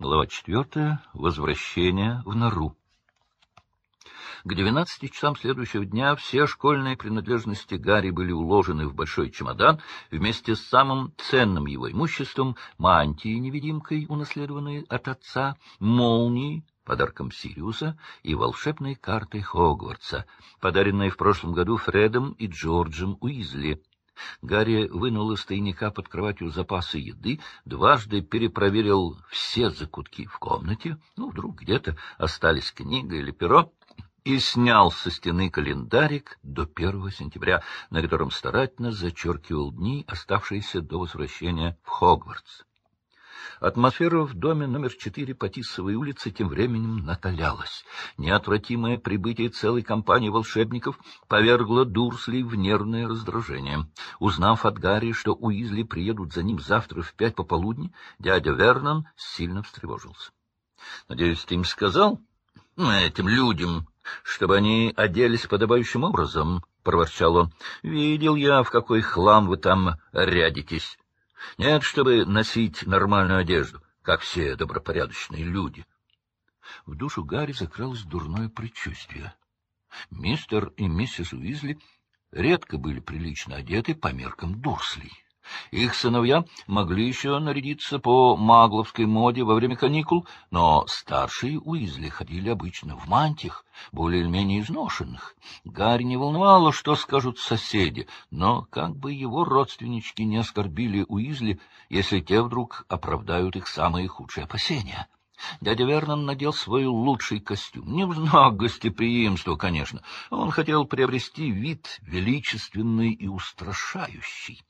Глава четвертая. Возвращение в нору. К двенадцати часам следующего дня все школьные принадлежности Гарри были уложены в большой чемодан вместе с самым ценным его имуществом, мантией-невидимкой, унаследованной от отца, молнией, подарком Сириуса, и волшебной картой Хогвартса, подаренной в прошлом году Фредом и Джорджем Уизли. Гарри вынул из тайника под кроватью запасы еды, дважды перепроверил все закутки в комнате, ну, вдруг где-то остались книга или перо, и снял со стены календарик до 1 сентября, на котором старательно зачеркивал дни, оставшиеся до возвращения в Хогвартс. Атмосфера в доме номер четыре по улице тем временем натолялась. Неотвратимое прибытие целой компании волшебников повергло Дурсли в нервное раздражение. Узнав от Гарри, что Уизли приедут за ним завтра в пять пополудни, дядя Вернон сильно встревожился. — Надеюсь, ты им сказал, этим людям, чтобы они оделись подобающим образом? — проворчал он. — Видел я, в какой хлам вы там рядитесь. Нет, чтобы носить нормальную одежду, как все добропорядочные люди. В душу Гарри закралось дурное предчувствие. Мистер и миссис Уизли редко были прилично одеты по меркам Дурслей. Их сыновья могли еще нарядиться по магловской моде во время каникул, но старшие Уизли ходили обычно в мантиях, более или менее изношенных. Гарри не волновало, что скажут соседи, но как бы его родственнички не оскорбили Уизли, если те вдруг оправдают их самые худшие опасения. Дядя Вернон надел свой лучший костюм. Не в знак гостеприимства, конечно. Он хотел приобрести вид величественный и устрашающий.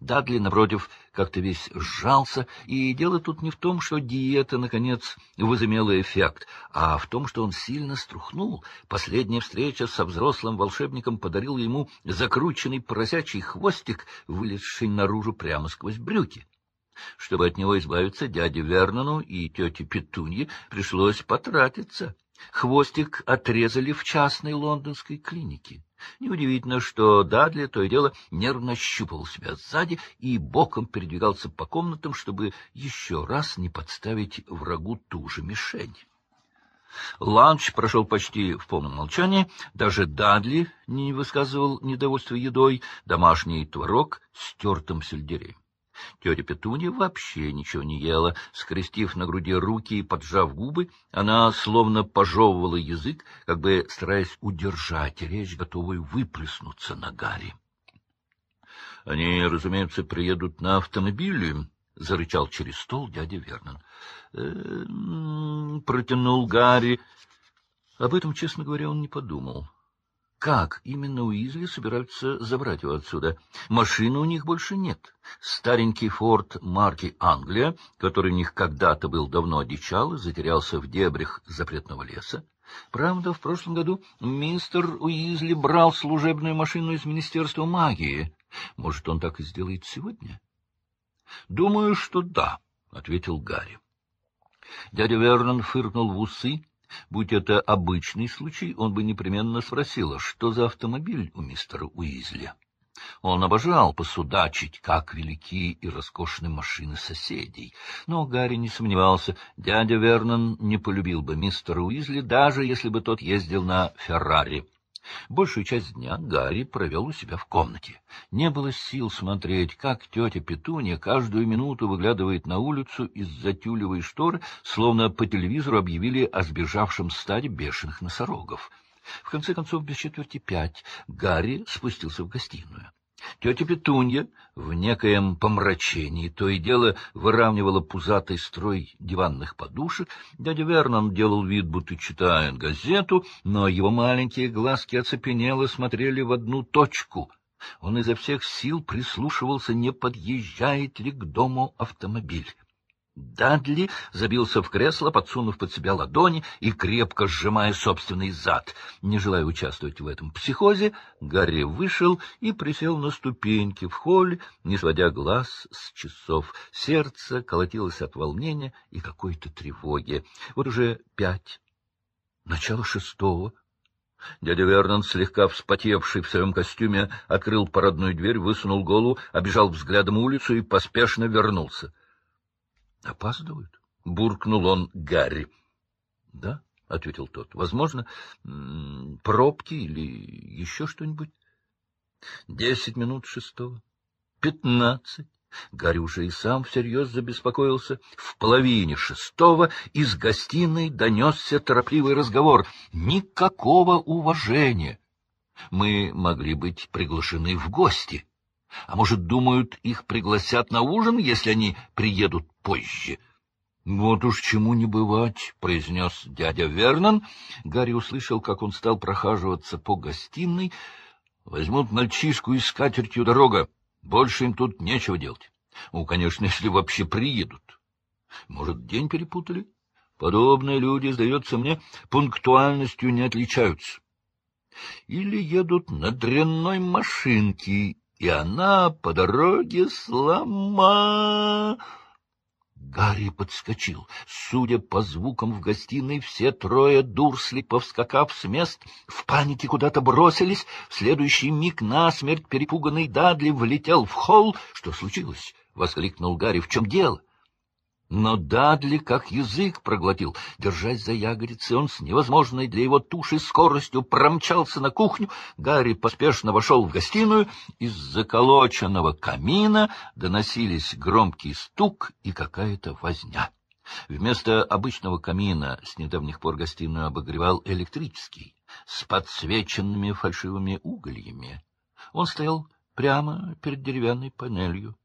Дадли, напротив, как-то весь сжался, и дело тут не в том, что диета, наконец, возымела эффект, а в том, что он сильно струхнул. Последняя встреча со взрослым волшебником подарила ему закрученный поросячий хвостик, вылезший наружу прямо сквозь брюки. Чтобы от него избавиться, дяде Вернону и тете Петунье пришлось потратиться. Хвостик отрезали в частной лондонской клинике. Неудивительно, что Дадли то и дело нервно щупал себя сзади и боком передвигался по комнатам, чтобы еще раз не подставить врагу ту же мишень. Ланч прошел почти в полном молчании. Даже Дадли не высказывал недовольства едой, домашний творог с тертым сельдереем. Тетя Петунья вообще ничего не ела. Скрестив на груди руки и поджав губы, она словно пожевывала язык, как бы стараясь удержать речь, готовую выплеснуться на Гарри. — Они, разумеется, приедут на автомобиле, — зарычал через стол дядя Вернон. «Э — Протянул Гарри. Об этом, честно говоря, он не подумал как именно Уизли собираются забрать его отсюда. Машины у них больше нет. Старенький форт марки «Англия», который у них когда-то был давно одичал и затерялся в дебрях запретного леса. Правда, в прошлом году мистер Уизли брал служебную машину из Министерства магии. Может, он так и сделает сегодня? — Думаю, что да, — ответил Гарри. Дядя Вернон фыркнул в усы Будь это обычный случай, он бы непременно спросил, что за автомобиль у мистера Уизли. Он обожал посудачить, как велики и роскошны машины соседей. Но Гарри не сомневался, дядя Вернон не полюбил бы мистера Уизли, даже если бы тот ездил на Феррари. Большую часть дня Гарри провел у себя в комнате. Не было сил смотреть, как тетя Петунья каждую минуту выглядывает на улицу из-за тюлевой шторы, словно по телевизору объявили о сбежавшем стаде бешеных носорогов. В конце концов, без четверти пять, Гарри спустился в гостиную. Тетя Петунья в некоем помрачении то и дело выравнивала пузатый строй диванных подушек. Дядя Вернон делал вид, будто читает газету, но его маленькие глазки оцепенело смотрели в одну точку. Он изо всех сил прислушивался, не подъезжает ли к дому автомобиль. Дадли забился в кресло, подсунув под себя ладони и крепко сжимая собственный зад. Не желая участвовать в этом психозе, Гарри вышел и присел на ступеньки в холле, не сводя глаз с часов. Сердце колотилось от волнения и какой-то тревоги. Вот уже пять, начало шестого. Дядя Вернон, слегка вспотевший в своем костюме, открыл парадную дверь, высунул голову, обежал взглядом улицу и поспешно вернулся. Опаздывают? — буркнул он Гарри. — Да, — ответил тот, — возможно, пробки или еще что-нибудь. Десять минут шестого. Пятнадцать. Гарри уже и сам всерьез забеспокоился. В половине шестого из гостиной донесся торопливый разговор. Никакого уважения. Мы могли быть приглашены в гости. А может, думают, их пригласят на ужин, если они приедут позже? — Вот уж чему не бывать, — произнес дядя Вернон. Гарри услышал, как он стал прохаживаться по гостиной. — Возьмут мальчишку и с катертью дорога. Больше им тут нечего делать. Ну, конечно, если вообще приедут. Может, день перепутали? Подобные люди, сдается мне, пунктуальностью не отличаются. Или едут на дрянной машинке, и она по дороге слома... Гарри подскочил. Судя по звукам в гостиной, все трое Дурсли, повскакав с мест, в панике куда-то бросились. В следующий миг насмерть перепуганный Дадли влетел в холл. Что случилось? — воскликнул Гарри. — В чем дело? Но Дадли как язык проглотил. Держась за ягодицы, он с невозможной для его туши скоростью промчался на кухню. Гарри поспешно вошел в гостиную. Из заколоченного камина доносились громкий стук и какая-то возня. Вместо обычного камина с недавних пор гостиную обогревал электрический, с подсвеченными фальшивыми угольями. Он стоял прямо перед деревянной панелью.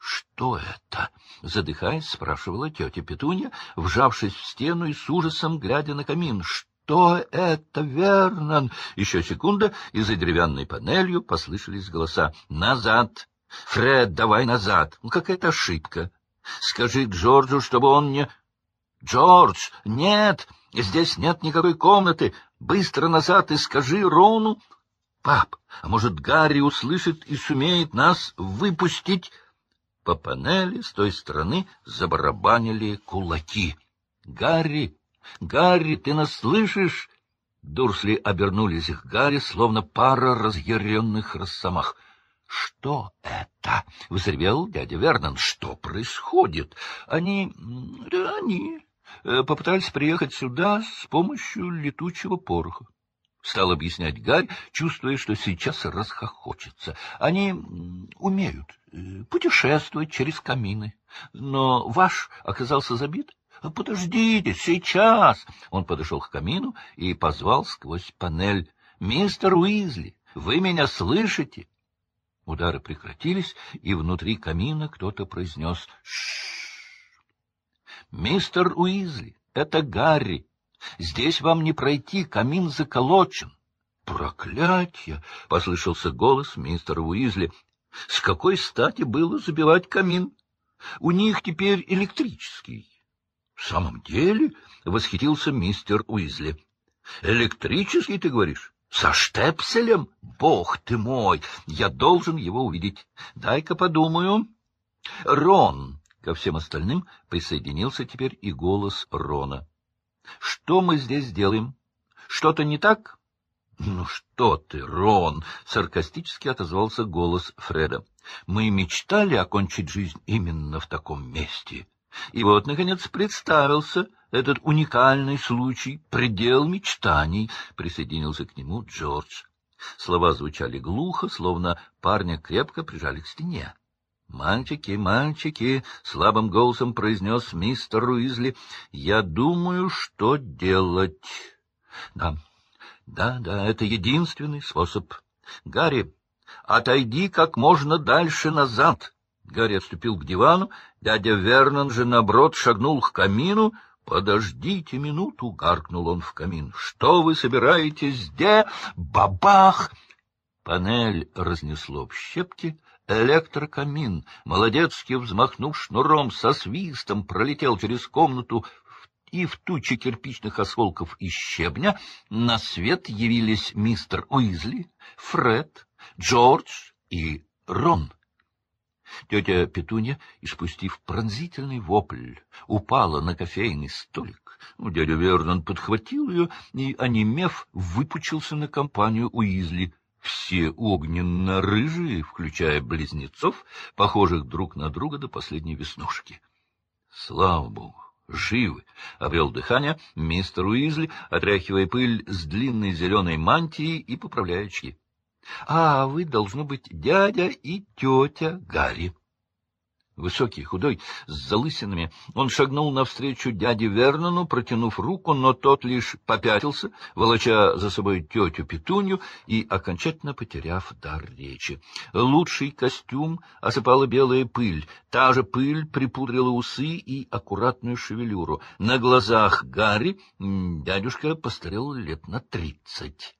Что это? — задыхаясь, спрашивала тетя Петунья, вжавшись в стену и с ужасом глядя на камин. — Что это, Вернон? Еще секунда, и за деревянной панелью послышались голоса. — Назад! Фред, давай назад! Ну, какая-то ошибка. Скажи Джорджу, чтобы он не... — Джордж, нет! Здесь нет никакой комнаты! Быстро назад и скажи Рону... — Пап, а может, Гарри услышит и сумеет нас выпустить... По панели с той стороны забарабанили кулаки. — Гарри! Гарри, ты нас слышишь? Дурсли обернулись к Гарри, словно пара разъяренных росомах. — Что это? — взревел дядя Вернон. — Что происходит? Они... они э, попытались приехать сюда с помощью летучего пороха. — стал объяснять Гарь, чувствуя, что сейчас расхохочется. — Они умеют э, путешествовать через камины. Но ваш оказался забит. — Подождите, сейчас! Он подошел к камину и позвал сквозь панель. — Мистер Уизли, вы меня слышите? Удары прекратились, и внутри камина кто-то произнес «Ш-ш-ш». «Мистер Уизли, это Гарри. Здесь вам не пройти, камин заколочен. Проклятье! — послышался голос мистера Уизли. — С какой стати было забивать камин? У них теперь электрический. — В самом деле? — восхитился мистер Уизли. — Электрический, ты говоришь? Со штепселем? Бог ты мой! Я должен его увидеть. Дай-ка подумаю. Рон! Ко всем остальным присоединился теперь и голос Рона. Что мы здесь делаем? Что-то не так? — Ну что ты, Рон! — саркастически отозвался голос Фреда. — Мы мечтали окончить жизнь именно в таком месте. И вот, наконец, представился этот уникальный случай, предел мечтаний, — присоединился к нему Джордж. Слова звучали глухо, словно парня крепко прижали к стене. «Мальчики, мальчики!» — слабым голосом произнес мистер Уизли. «Я думаю, что делать». «Да, да, да, это единственный способ. Гарри, отойди как можно дальше назад». Гарри отступил к дивану, дядя Вернон же, наоборот, шагнул к камину. «Подождите минуту!» — гаркнул он в камин. «Что вы собираетесь где? Бабах!» Панель разнесло в щепки — Электрокамин, молодецки взмахнув шнуром, со свистом пролетел через комнату и в туче кирпичных осколков и щебня на свет явились мистер Уизли, Фред, Джордж и Рон. Тетя Петунья, испустив пронзительный вопль, упала на кофейный столик. Дядя Вернон подхватил ее и, онемев, выпучился на компанию Уизли — все огненно-рыжие, включая близнецов, похожих друг на друга до последней веснушки. Слава богу, живы! — обрел дыхание мистер Уизли, отряхивая пыль с длинной зеленой мантии и поправляя очки. — А вы, должно быть, дядя и тетя Гарри. Высокий, худой, с залысинами, он шагнул навстречу дяде Вернону, протянув руку, но тот лишь попятился, волоча за собой тетю Петунью и окончательно потеряв дар речи. Лучший костюм осыпала белая пыль, та же пыль припудрила усы и аккуратную шевелюру. На глазах Гарри дядюшка постарел лет на тридцать.